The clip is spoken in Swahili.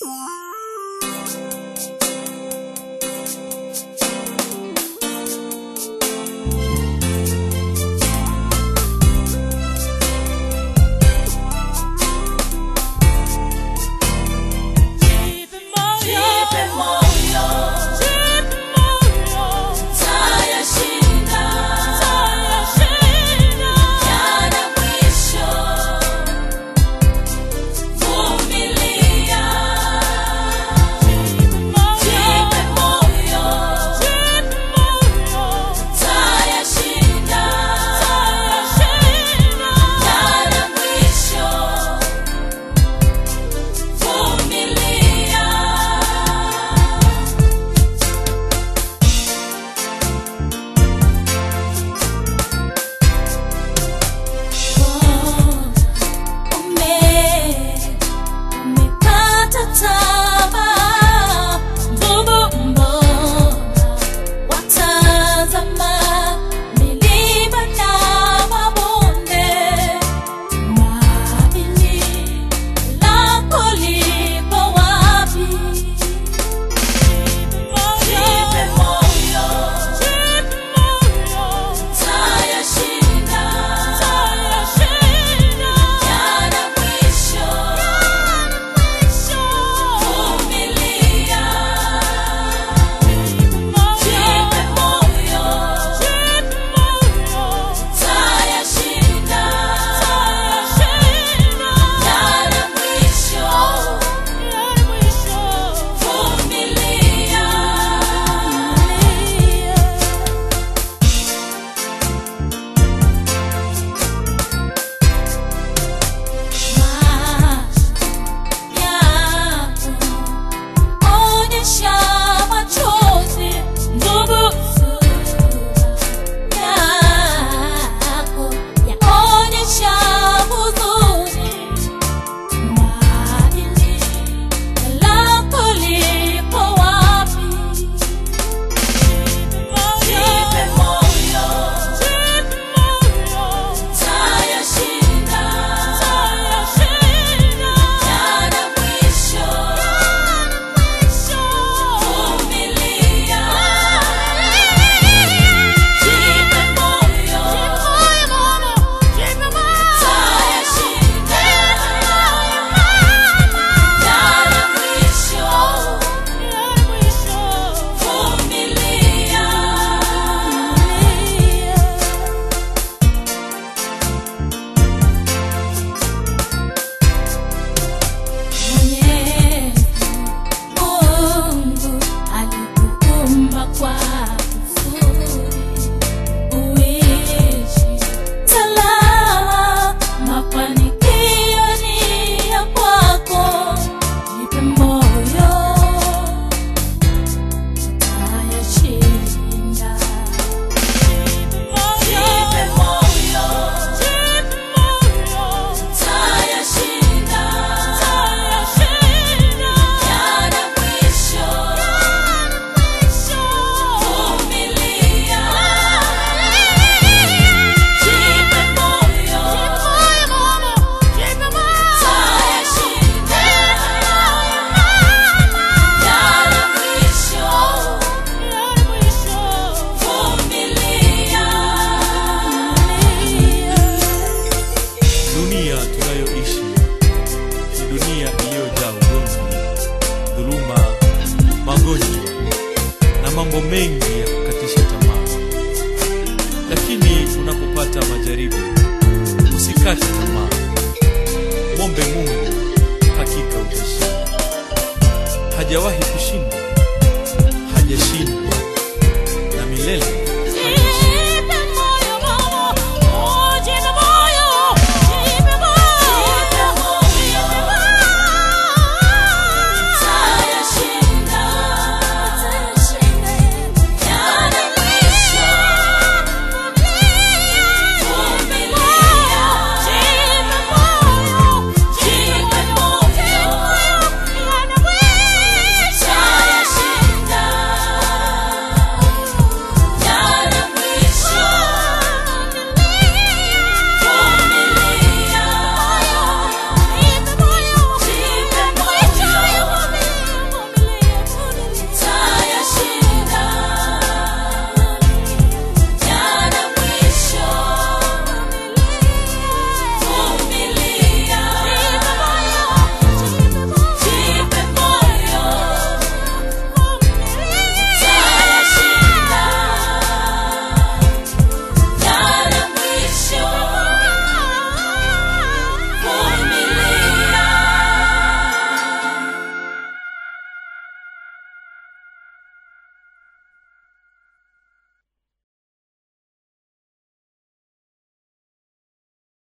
Yeah. mambo mengi ya kukatisha tamaa, lakini unapopata majaribu usikate tamaa, mwombe Mungu, hakika utashinda. Hajawahi kushinda, hajashinda.